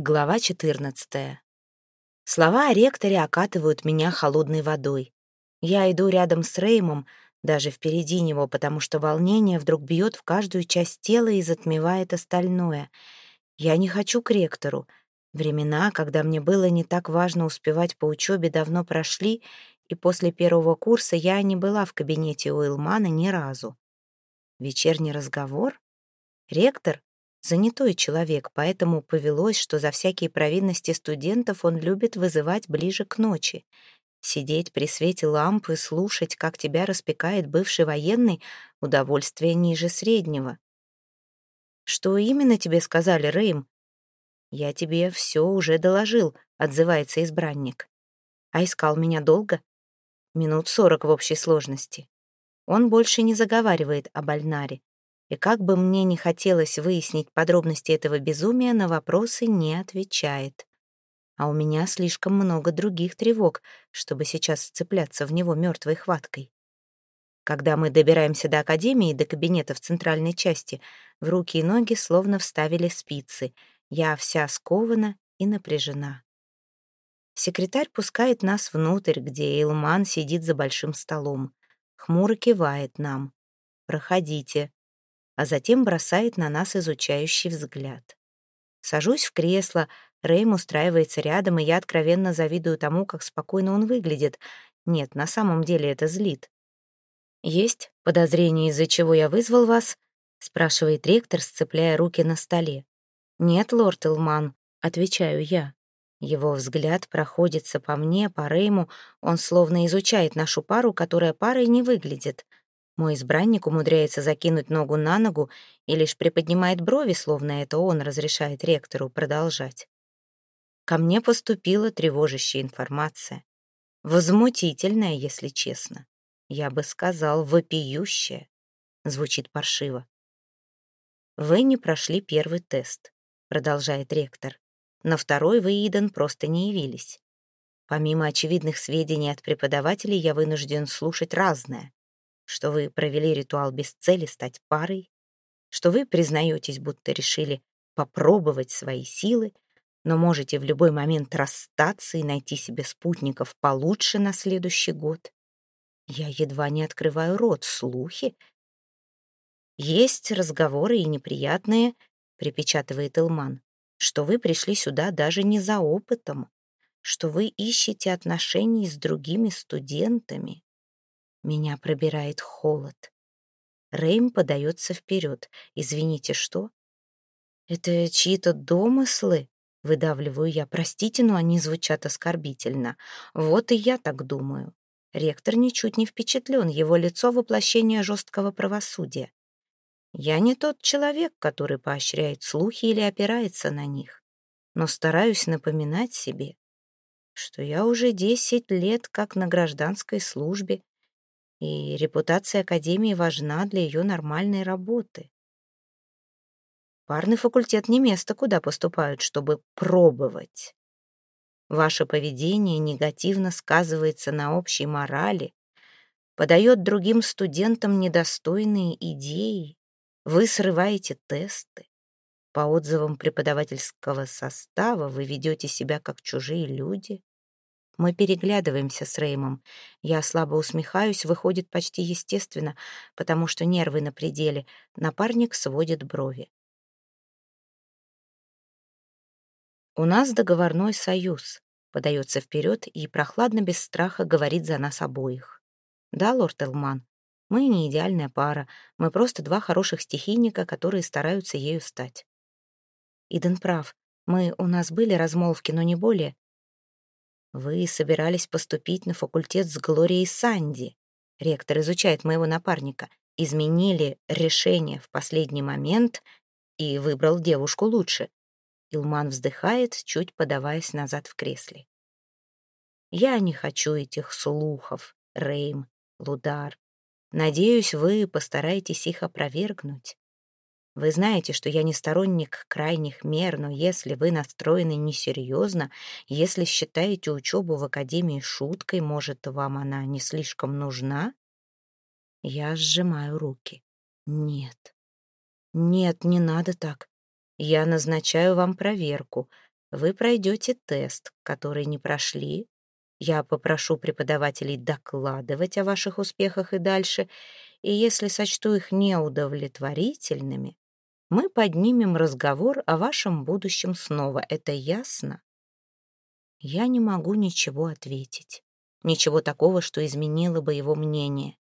Глава 14. Слова о ректоре окатывают меня холодной водой. Я иду рядом с Реймом, даже впереди него, потому что волнение вдруг бьет в каждую часть тела и затмевает остальное. Я не хочу к ректору. Времена, когда мне было не так важно успевать по учебе, давно прошли, и после первого курса я не была в кабинете у Илмана ни разу. Вечерний разговор? Ректор Занятой человек, поэтому повелось, что за всякие провинности студентов он любит вызывать ближе к ночи. Сидеть при свете лампы, слушать, как тебя распекает бывший военный — удовольствие ниже среднего. «Что именно тебе сказали, Рейм?» «Я тебе все уже доложил», — отзывается избранник. «А искал меня долго?» «Минут сорок в общей сложности». Он больше не заговаривает о Бальнаре. И как бы мне ни хотелось выяснить подробности этого безумия, на вопросы не отвечает. А у меня слишком много других тревог, чтобы сейчас вцепляться в него мертвой хваткой. Когда мы добираемся до академии, до кабинета в центральной части, в руки и ноги словно вставили спицы. Я вся скована и напряжена. Секретарь пускает нас внутрь, где Илман сидит за большим столом. Хмуро кивает нам. «Проходите», а затем бросает на нас изучающий взгляд. Сажусь в кресло, Рэйм устраивается рядом, и я откровенно завидую тому, как спокойно он выглядит. Нет, на самом деле это злит. «Есть подозрение, из-за чего я вызвал вас?» — спрашивает ректор, сцепляя руки на столе. «Нет, лорд Илман», — отвечаю я. Его взгляд проходится по мне, по Рейму, он словно изучает нашу пару, которая парой не выглядит — мой избранник умудряется закинуть ногу на ногу и лишь приподнимает брови, словно это он разрешает ректору продолжать. Ко мне поступила тревожащая информация. Возмутительная, если честно. Я бы сказал, вопиющая. Звучит паршиво. «Вы не прошли первый тест», — продолжает ректор. «На второй вы, Иден, просто не явились. Помимо очевидных сведений от преподавателей, я вынужден слушать разное что вы провели ритуал без цели стать парой, что вы признаетесь, будто решили попробовать свои силы, но можете в любой момент расстаться и найти себе спутников получше на следующий год. Я едва не открываю рот, слухи. Есть разговоры и неприятные, припечатывает Илман, что вы пришли сюда даже не за опытом, что вы ищете отношений с другими студентами. Меня пробирает холод. Рейм подается вперед. «Извините, что?» «Это чьи-то домыслы?» Выдавливаю я. «Простите, но они звучат оскорбительно. Вот и я так думаю». Ректор ничуть не впечатлен, его лицо — воплощение жесткого правосудия. Я не тот человек, который поощряет слухи или опирается на них, но стараюсь напоминать себе, что я уже десять лет как на гражданской службе и репутация Академии важна для ее нормальной работы. Парный факультет не место, куда поступают, чтобы пробовать. Ваше поведение негативно сказывается на общей морали, подает другим студентам недостойные идеи, вы срываете тесты. По отзывам преподавательского состава вы ведете себя как чужие люди. Мы переглядываемся с Реймом. Я слабо усмехаюсь, выходит почти естественно, потому что нервы на пределе. Напарник сводит брови. «У нас договорной союз», — подается вперед и прохладно, без страха, говорит за нас обоих. «Да, лорд Элман, мы не идеальная пара, мы просто два хороших стихийника, которые стараются ею стать». Иден прав, мы, у нас были размолвки, но не более. Вы собирались поступить на факультет с Глорией Санди. Ректор изучает моего напарника. Изменили решение в последний момент и выбрал девушку лучше. Илман вздыхает, чуть подаваясь назад в кресле. Я не хочу этих слухов, Рейм, Лудар. Надеюсь, вы постараетесь их опровергнуть. Вы знаете, что я не сторонник крайних мер, но если вы настроены несерьезно, если считаете учебу в академии шуткой, может, вам она не слишком нужна? Я сжимаю руки. Нет. Нет, не надо так. Я назначаю вам проверку. Вы пройдете тест, который не прошли. Я попрошу преподавателей докладывать о ваших успехах и дальше, и если сочту их неудовлетворительными, мы поднимем разговор о вашем будущем снова. Это ясно? Я не могу ничего ответить. Ничего такого, что изменило бы его мнение.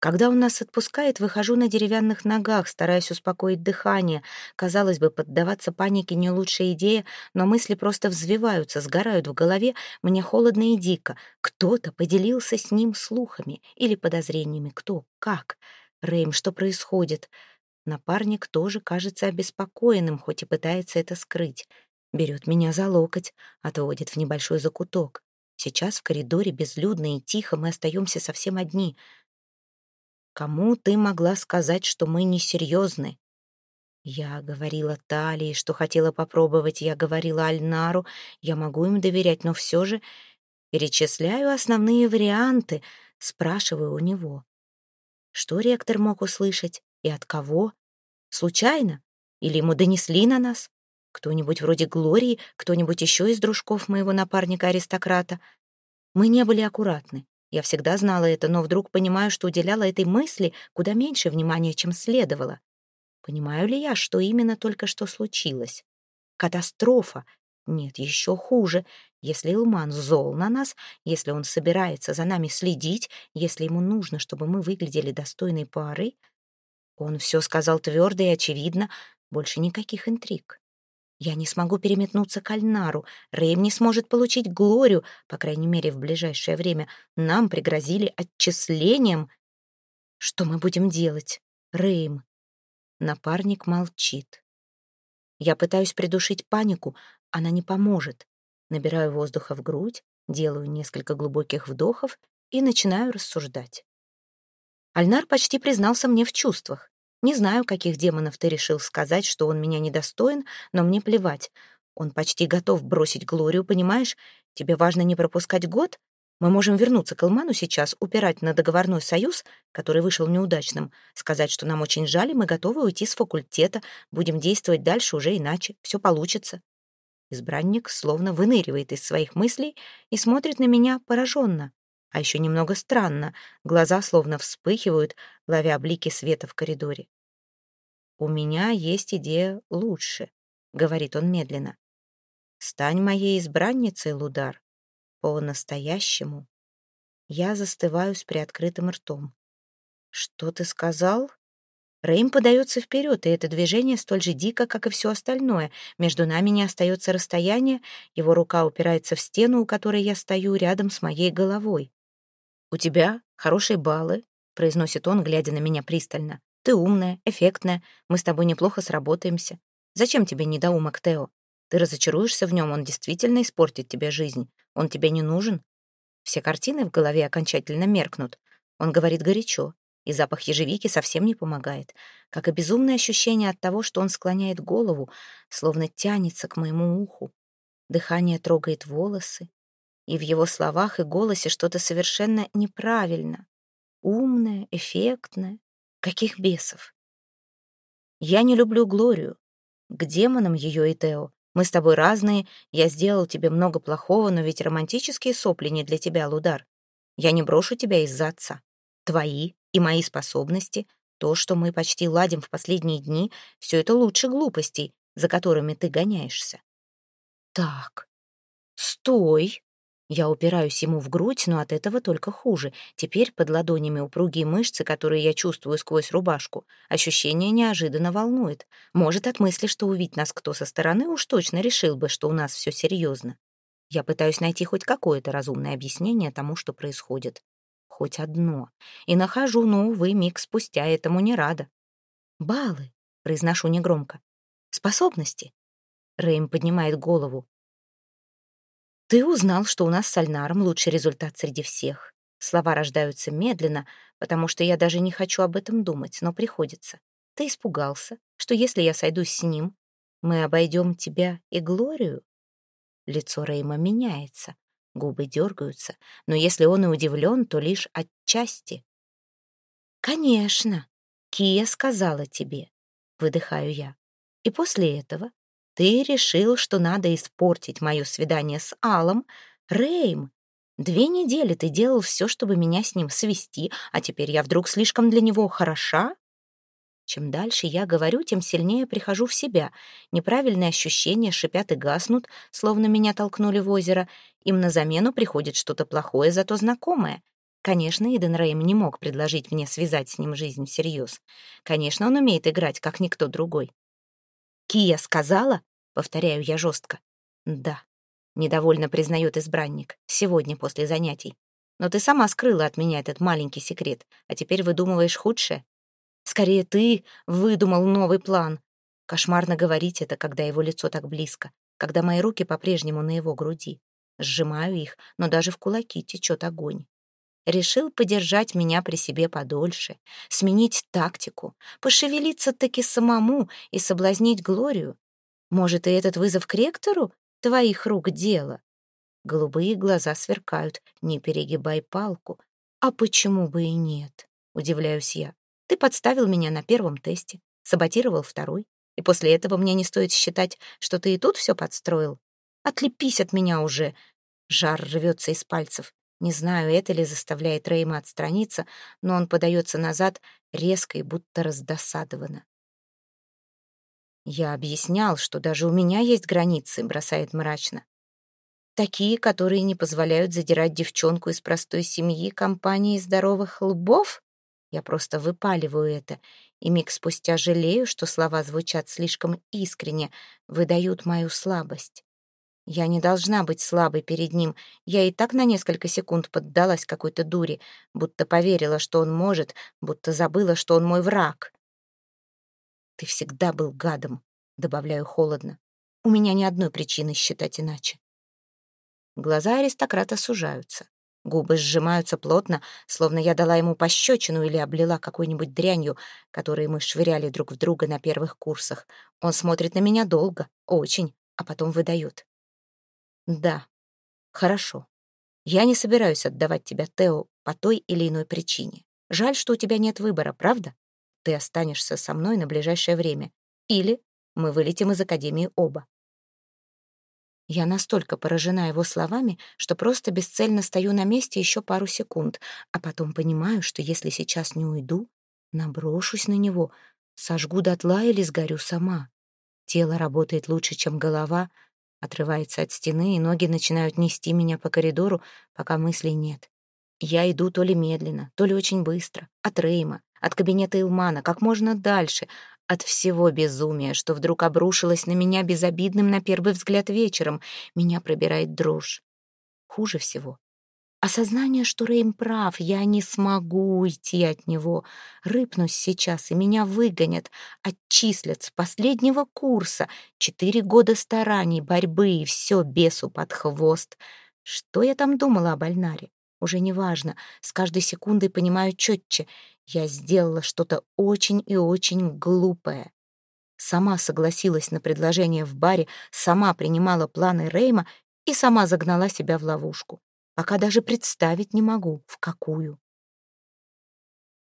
Когда он нас отпускает, выхожу на деревянных ногах, стараясь успокоить дыхание. Казалось бы, поддаваться панике не лучшая идея, но мысли просто взвиваются, сгорают в голове. Мне холодно и дико. Кто-то поделился с ним слухами или подозрениями. Кто? Как? Рэйм, что происходит? Напарник тоже кажется обеспокоенным, хоть и пытается это скрыть. Берет меня за локоть, отводит в небольшой закуток. Сейчас в коридоре безлюдно и тихо мы остаемся совсем одни — Кому ты могла сказать, что мы несерьезны? Я говорила Талии, что хотела попробовать, я говорила Альнару, я могу им доверять, но все же перечисляю основные варианты, спрашиваю у него. Что ректор мог услышать и от кого? Случайно? Или ему донесли на нас? Кто-нибудь вроде Глории, кто-нибудь еще из дружков моего напарника-аристократа? Мы не были аккуратны. Я всегда знала это, но вдруг понимаю, что уделяла этой мысли куда меньше внимания, чем следовало. Понимаю ли я, что именно только что случилось? Катастрофа. Нет, еще хуже. Если Илман зол на нас, если он собирается за нами следить, если ему нужно, чтобы мы выглядели достойной пары, он все сказал твердо и очевидно, больше никаких интриг. Я не смогу переметнуться к Альнару. Рэйм не сможет получить Глорию, по крайней мере, в ближайшее время. Нам пригрозили отчислением. Что мы будем делать? Рэйм. Напарник молчит. Я пытаюсь придушить панику, она не поможет. Набираю воздуха в грудь, делаю несколько глубоких вдохов и начинаю рассуждать. Альнар почти признался мне в чувствах. Не знаю, каких демонов ты решил сказать, что он меня недостоин, но мне плевать. Он почти готов бросить Глорию, понимаешь? Тебе важно не пропускать год? Мы можем вернуться к Илману сейчас, упирать на договорной союз, который вышел неудачным, сказать, что нам очень жаль, и мы готовы уйти с факультета, будем действовать дальше уже иначе, все получится. Избранник словно выныривает из своих мыслей и смотрит на меня пораженно. А еще немного странно, глаза словно вспыхивают, ловя блики света в коридоре. «У меня есть идея лучше», — говорит он медленно. «Стань моей избранницей, Лудар. По-настоящему». Я застываю с приоткрытым ртом. «Что ты сказал?» Рэйм подается вперед, и это движение столь же дико, как и все остальное. Между нами не остается расстояние, его рука упирается в стену, у которой я стою, рядом с моей головой. «У тебя хорошие баллы», — произносит он, глядя на меня пристально. «Ты умная, эффектная, мы с тобой неплохо сработаемся. Зачем тебе недоумок, Тео? Ты разочаруешься в нем, он действительно испортит тебе жизнь. Он тебе не нужен». Все картины в голове окончательно меркнут. Он говорит горячо, и запах ежевики совсем не помогает, как и безумное ощущение от того, что он склоняет голову, словно тянется к моему уху. Дыхание трогает волосы, и в его словах и голосе что-то совершенно неправильно. Умное, эффектное. Каких бесов? Я не люблю Глорию. К демонам ее и Тео. Мы с тобой разные, я сделал тебе много плохого, но ведь романтические сопли не для тебя, Лудар. Я не брошу тебя из-за отца. Твои и мои способности, то, что мы почти ладим в последние дни, все это лучше глупостей, за которыми ты гоняешься. Так, стой, я упираюсь ему в грудь, но от этого только хуже. Теперь под ладонями упругие мышцы, которые я чувствую сквозь рубашку. Ощущение неожиданно волнует. Может, от мысли, что увидеть нас кто со стороны, уж точно решил бы, что у нас все серьезно. Я пытаюсь найти хоть какое-то разумное объяснение тому, что происходит. Хоть одно. И нахожу, но, увы, миг спустя этому не рада. «Баллы», — произношу негромко. «Способности». Рэйм поднимает голову. Ты узнал, что у нас с Альнаром лучший результат среди всех. Слова рождаются медленно, потому что я даже не хочу об этом думать, но приходится. Ты испугался, что если я сойдусь с ним, мы обойдем тебя и Глорию? Лицо Рейма меняется, губы дергаются, но если он и удивлен, то лишь отчасти. «Конечно, Кия сказала тебе», — выдыхаю я. «И после этого Ты решил, что надо испортить мое свидание с Алом. Рейм, две недели ты делал все, чтобы меня с ним свести, а теперь я вдруг слишком для него хороша? Чем дальше я говорю, тем сильнее прихожу в себя. Неправильные ощущения шипят и гаснут, словно меня толкнули в озеро. Им на замену приходит что-то плохое, зато знакомое. Конечно, Иден Рейм не мог предложить мне связать с ним жизнь всерьез. Конечно, он умеет играть, как никто другой. «Кия сказала?» — повторяю я жестко. «Да», — недовольно признает избранник, сегодня после занятий. «Но ты сама скрыла от меня этот маленький секрет, а теперь выдумываешь худшее. Скорее ты выдумал новый план. Кошмарно говорить это, когда его лицо так близко, когда мои руки по-прежнему на его груди. Сжимаю их, но даже в кулаки течет огонь. Решил подержать меня при себе подольше, сменить тактику, пошевелиться таки самому и соблазнить Глорию. Может, и этот вызов к ректору твоих рук дело? Голубые глаза сверкают, не перегибай палку. А почему бы и нет? Удивляюсь я. Ты подставил меня на первом тесте, саботировал второй, и после этого мне не стоит считать, что ты и тут все подстроил. Отлепись от меня уже. Жар рвется из пальцев. Не знаю, это ли заставляет Рейма отстраниться, но он подается назад резко и будто раздосадованно. «Я объяснял, что даже у меня есть границы», — бросает мрачно. «Такие, которые не позволяют задирать девчонку из простой семьи компании здоровых лбов?» Я просто выпаливаю это, и миг спустя жалею, что слова звучат слишком искренне, выдают мою слабость. Я не должна быть слабой перед ним. Я и так на несколько секунд поддалась какой-то дуре, будто поверила, что он может, будто забыла, что он мой враг. «Ты всегда был гадом», — добавляю холодно. «У меня ни одной причины считать иначе». Глаза аристократа сужаются. Губы сжимаются плотно, словно я дала ему пощечину или облила какой-нибудь дрянью, которой мы швыряли друг в друга на первых курсах. Он смотрит на меня долго, очень, а потом выдает. «Да, хорошо. Я не собираюсь отдавать тебя Тео по той или иной причине. Жаль, что у тебя нет выбора, правда? Ты останешься со мной на ближайшее время. Или мы вылетим из Академии оба. Я настолько поражена его словами, что просто бесцельно стою на месте еще пару секунд, а потом понимаю, что если сейчас не уйду, наброшусь на него, сожгу дотла или сгорю сама. Тело работает лучше, чем голова, отрывается от стены, и ноги начинают нести меня по коридору, пока мыслей нет. Я иду то ли медленно, то ли очень быстро, от Рейма, от кабинета Илмана, как можно дальше, от всего безумия, что вдруг обрушилось на меня безобидным на первый взгляд вечером. Меня пробирает дрожь. Хуже всего. Осознание, что Рейм прав, я не смогу уйти от него. Рыпнусь сейчас, и меня выгонят, отчислят с последнего курса. Четыре года стараний, борьбы, и все бесу под хвост. Что я там думала об Альнаре? Уже не важно. С каждой секундой понимаю четче. Я сделала что-то очень и очень глупое. Сама согласилась на предложение в баре, сама принимала планы Рейма и сама загнала себя в ловушку. Пока даже представить не могу, в какую.